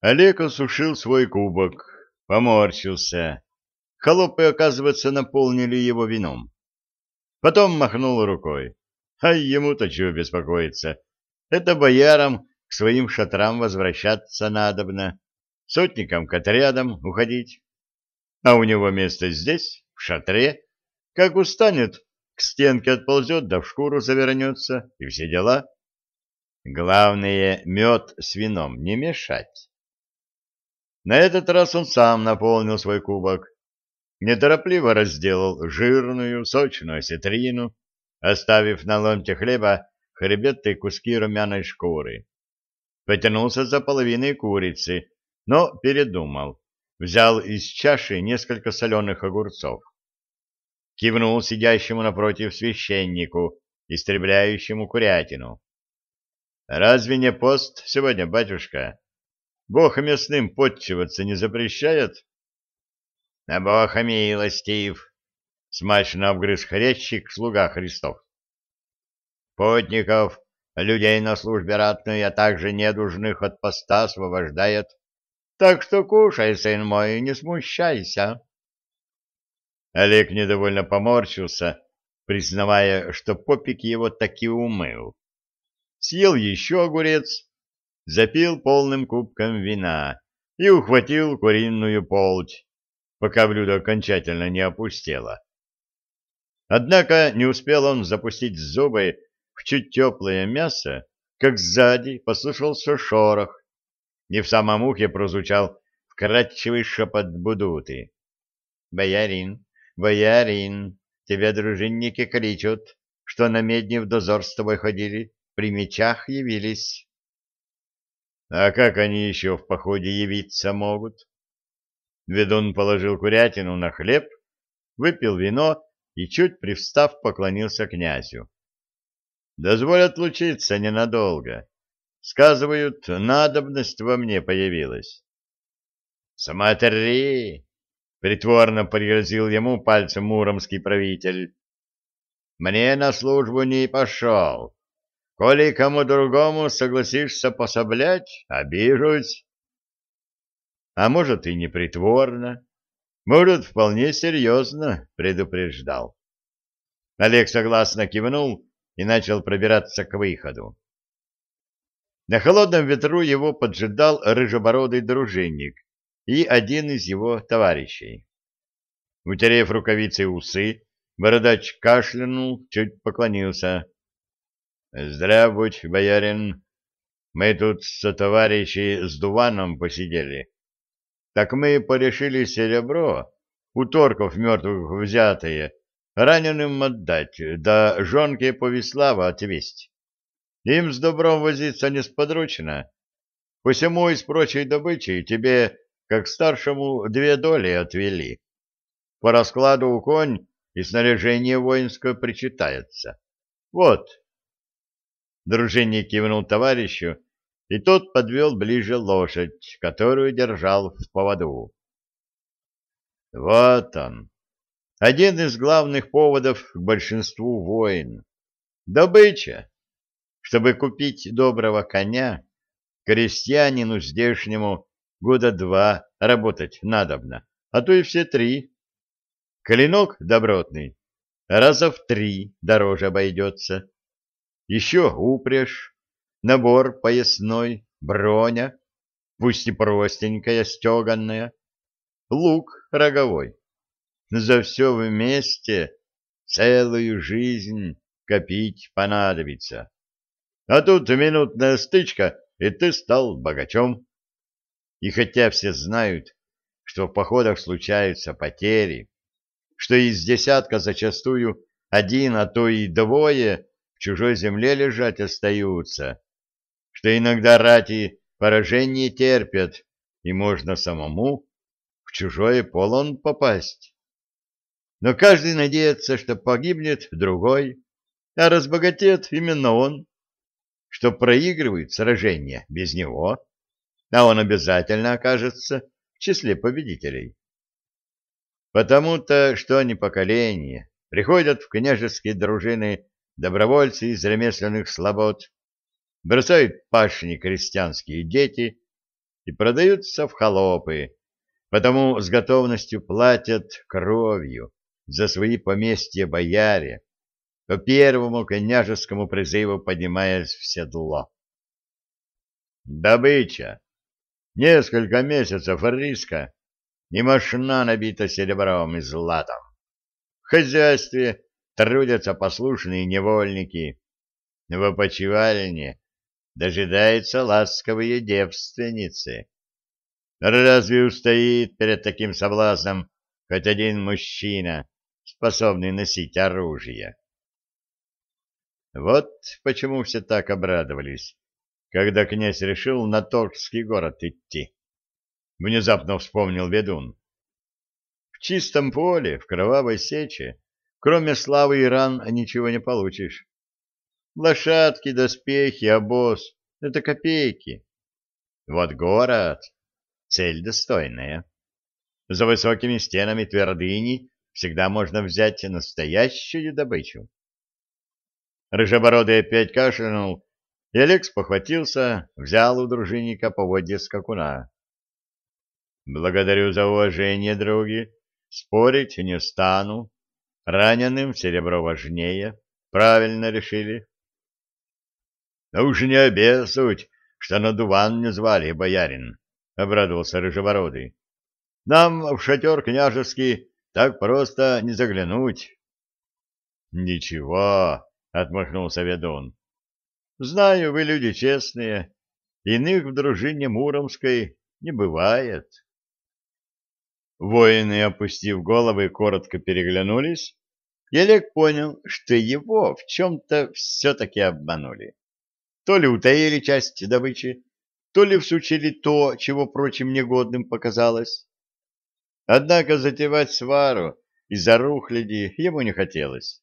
Олег осушил свой кубок, поморщился. Холопы, оказывается, наполнили его вином. Потом махнул рукой. А ему-то чего беспокоиться? Это боярам к своим шатрам возвращаться надобно, сотникам к отрядам уходить. А у него место здесь, в шатре. Как устанет, к стенке отползет, да в шкуру завернется, и все дела. Главное, мед с вином не мешать. На этот раз он сам наполнил свой кубок, неторопливо разделал жирную, сочную осетрину, оставив на ломте хлеба хребетные куски румяной шкуры. Потянулся за половиной курицы, но передумал. Взял из чаши несколько соленых огурцов. Кивнул сидящему напротив священнику, истребляющему курятину. «Разве не пост сегодня, батюшка? Бог мясным подчиваться не запрещает?» «На Бога милостив!» — смачно обгрыз хрящик слуга Христов. «Путников, людей на службе ратной, а также недужных от поста освобождает. Так что кушай, сын мой, не смущайся». Олег недовольно поморщился, признавая, что попик его таки умыл. Съел еще огурец, запил полным кубком вина и ухватил куриную полть, пока блюдо окончательно не опустело. Однако не успел он запустить зубы в чуть теплое мясо, как сзади послышался шорох, и в самом ухе прозвучал вкрадчивый шепот Будуты. «Боярин, боярин, тебя дружинники кричат, что на медне в дозор с тобой ходили, при мечах явились». «А как они еще в походе явиться могут?» Ведун положил курятину на хлеб, выпил вино и, чуть привстав, поклонился князю. «Дозволь отлучиться ненадолго. Сказывают, надобность во мне появилась». «Смотри!» — притворно пригрозил ему пальцем муромский правитель. «Мне на службу не пошел. Коли кому другому согласишься пособлять, обижусь» а может и не притворно, может, вполне серьезно предупреждал. Олег согласно кивнул и начал пробираться к выходу. На холодном ветру его поджидал рыжебородый дружинник и один из его товарищей. Утерев рукавицей усы, бородач кашлянул, чуть поклонился. — Здравствуй, боярин. Мы тут со товарищей с Дуваном посидели. Так мы порешили серебро, у торков мертвых взятое, раненым отдать, да жонке Повислава отвесть. Им с добром возиться несподручно. Посему из прочей добычи тебе, как старшему, две доли отвели. По раскладу конь и снаряжение воинское причитается. Вот. Дружинник кивнул товарищу, и тот подвел ближе лошадь, которую держал в поводу. Вот он, один из главных поводов к большинству войн. Добыча. Чтобы купить доброго коня, крестьянину здешнему года два работать надобно, а то и все три. Клинок добротный раза в три дороже обойдется. Еще упряжь, набор поясной, броня, пусть и простенькая, стеганная, лук роговой. За все вместе целую жизнь копить понадобится. А тут минутная стычка, и ты стал богачом. И хотя все знают, что в походах случаются потери, что из десятка зачастую один, а то и двое в чужой земле лежать остаются, что иногда рати поражение терпят, и можно самому в чужое полон попасть. Но каждый надеется, что погибнет другой, а разбогатеет именно он, что проигрывает сражение без него, а он обязательно окажется в числе победителей. Потому-то, что они поколения приходят в княжеские дружины добровольцы из ремесленных слобод, бросают пашни крестьянские дети и продаются в холопы, потому с готовностью платят кровью за свои поместья бояре, по первому княжескому призыву поднимаясь в седло. Добыча. Несколько месяцев риска, и мошна набита серебром и златом. В хозяйстве трудятся послушные невольники. В опочивальне дожидаются ласковые девственницы. Разве устоит перед таким соблазном хоть один мужчина, способный носить оружие? Вот почему все так обрадовались, когда князь решил на Торгский город идти. Внезапно вспомнил ведун. В чистом поле, в кровавой сече, кроме славы и ран, ничего не получишь. Лошадки, доспехи, обоз — это копейки. Вот город — цель достойная. За высокими стенами твердыни всегда можно взять настоящую добычу. Рыжебородый опять кашлянул, и Алекс похватился, взял у дружинника поводья скакуна. — Благодарю за уважение, други. Спорить не стану. Раненым серебро важнее. Правильно решили. — Да уж не обессудь, что на дуван не звали, боярин, — обрадовался Рыжебородый. — Нам в шатер княжеский так просто не заглянуть. — Ничего, — отмахнулся ведун. — Знаю, вы люди честные. Иных в дружине Муромской не бывает. Воины, опустив головы, коротко переглянулись, и Олег понял, что его в чем-то все-таки обманули. То ли утаили часть добычи, то ли всучили то, чего прочим негодным показалось. Однако затевать свару из-за рухляди ему не хотелось.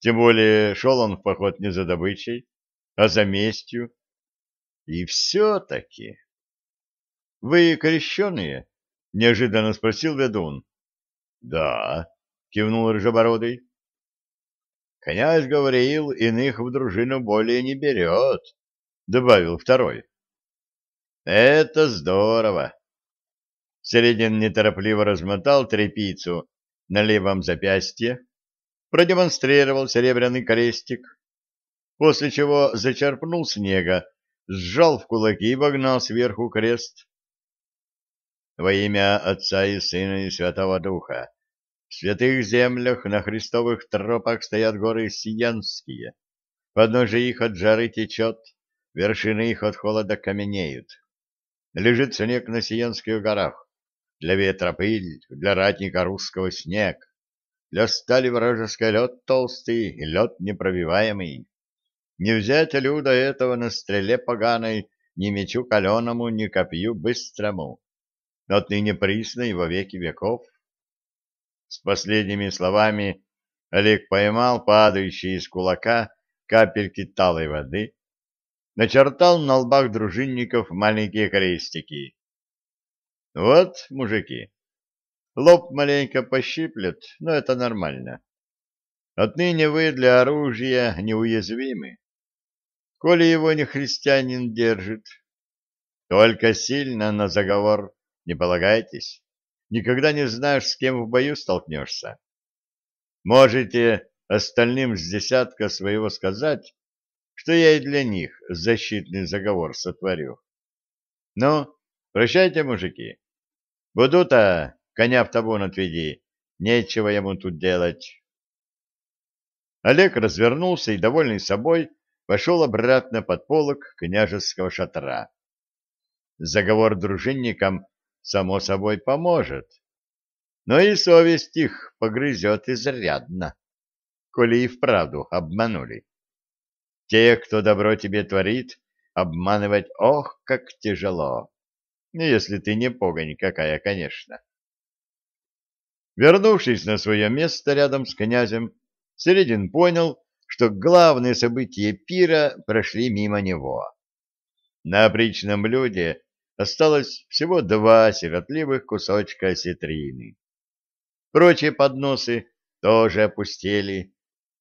Тем более шел он в поход не за добычей, а за местью. И все-таки... — Вы крещеные? — неожиданно спросил ведун. — Да, — кивнул Рыжебородый. Князь говорил, иных в дружину более не берет, — добавил второй. — Это здорово. Середин неторопливо размотал тряпицу на левом запястье, продемонстрировал серебряный крестик, после чего зачерпнул снега, сжал в кулаки и вогнал сверху крест. Во имя Отца и Сына и Святого Духа в святых землях на христовых тропах стоят горы Сиянские. Подножие их от жары течет, вершины их от холода каменеют. Лежит снег на Сиянских горах. Для ветра пыль, для ратника русского снег. Для стали вражеской лед толстый и лед непробиваемый. Не взять люда этого на стреле поганой, ни мечу каленому, ни копью быстрому. Отныне присно и во веки веков. С последними словами Олег поймал падающие из кулака капельки талой воды, начертал на лбах дружинников маленькие крестики. Вот, мужики, лоб маленько пощиплет, но это нормально. Отныне вы для оружия неуязвимы. Коли его не христианин держит, только сильно на заговор не полагайтесь никогда не знаешь, с кем в бою столкнешься. Можете остальным с десятка своего сказать, что я и для них защитный заговор сотворю. Ну, прощайте, мужики. Буду-то коня в табун отведи, нечего ему тут делать. Олег развернулся и, довольный собой, пошел обратно под полок княжеского шатра. Заговор дружинникам само собой, поможет. Но и совесть их погрызет изрядно, коли и вправду обманули. Те, кто добро тебе творит, обманывать ох, как тяжело. Ну, если ты не погонь какая, конечно. Вернувшись на свое место рядом с князем, Середин понял, что главные события пира прошли мимо него. На опричном блюде осталось всего два сиротливых кусочка осетрины. Прочие подносы тоже опустели,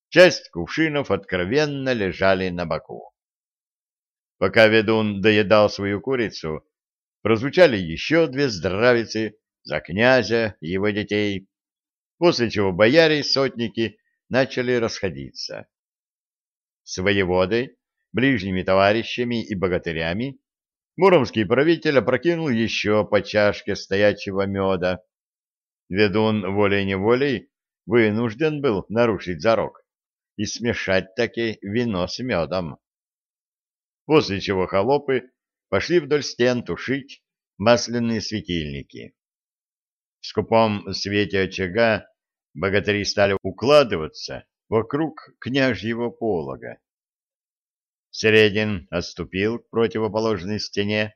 часть кувшинов откровенно лежали на боку. Пока ведун доедал свою курицу, прозвучали еще две здравицы за князя и его детей, после чего бояре и сотники начали расходиться. С воеводой, ближними товарищами и богатырями муромский правитель опрокинул еще по чашке стоячего меда. Ведун волей-неволей вынужден был нарушить зарок и смешать таки вино с медом. После чего холопы пошли вдоль стен тушить масляные светильники. В скупом свете очага богатыри стали укладываться вокруг княжьего полога. Середин отступил к противоположной стене,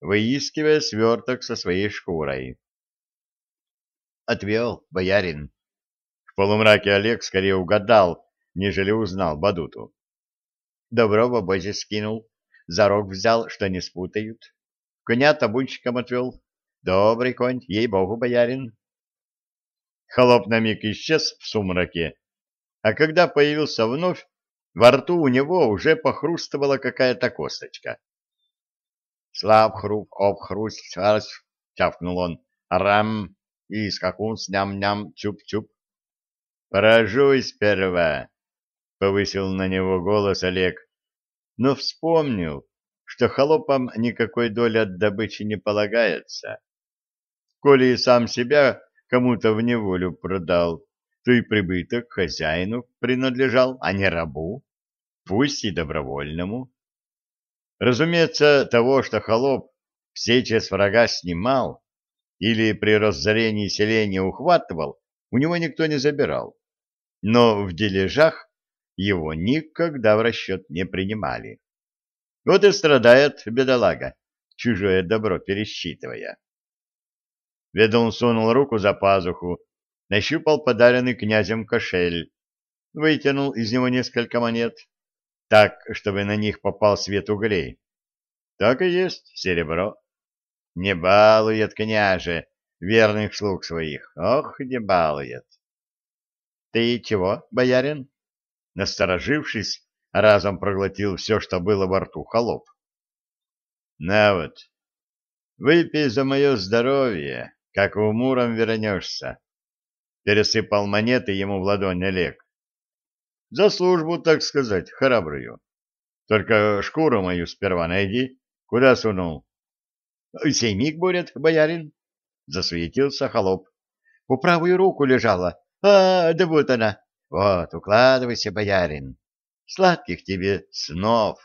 выискивая сверток со своей шкурой. «Отвел, боярин!» В полумраке Олег скорее угадал, нежели узнал Бадуту. «Добро в обозе скинул, за рог взял, что не спутают. Коня табунщиком отвел. Добрый конь, ей-богу, боярин!» Холоп на миг исчез в сумраке, а когда появился вновь, во рту у него уже похрустывала какая-то косточка. «Слаб хруп, об хруст, шарш!» — тявкнул он. «Рам!» и скакун с ням-ням, чуп-чуп. «Поражуй сперва!» — повысил на него голос Олег, но вспомнил, что холопам никакой доли от добычи не полагается. Коли и сам себя кому-то в неволю продал, то и прибыток хозяину принадлежал, а не рабу, пусть и добровольному. Разумеется, того, что холоп все через врага снимал или при разорении селения ухватывал, у него никто не забирал. Но в дележах его никогда в расчет не принимали. Вот и страдает бедолага, чужое добро пересчитывая. Ведун сунул руку за пазуху, нащупал подаренный князем кошель, вытянул из него несколько монет, так, чтобы на них попал свет углей. Так и есть серебро. Не балует княже верных слуг своих, ох, не балует. — Ты чего, боярин? Насторожившись, разом проглотил все, что было во рту холоп. — На вот, выпей за мое здоровье, как умуром вернешься пересыпал монеты ему в ладонь Олег. За службу, так сказать, храбрую. Только шкуру мою сперва найди. Куда сунул? — Сей миг будет, боярин, — засуетился холоп. — По правую руку лежала. А, да вот она. Вот, укладывайся, боярин. Сладких тебе снов.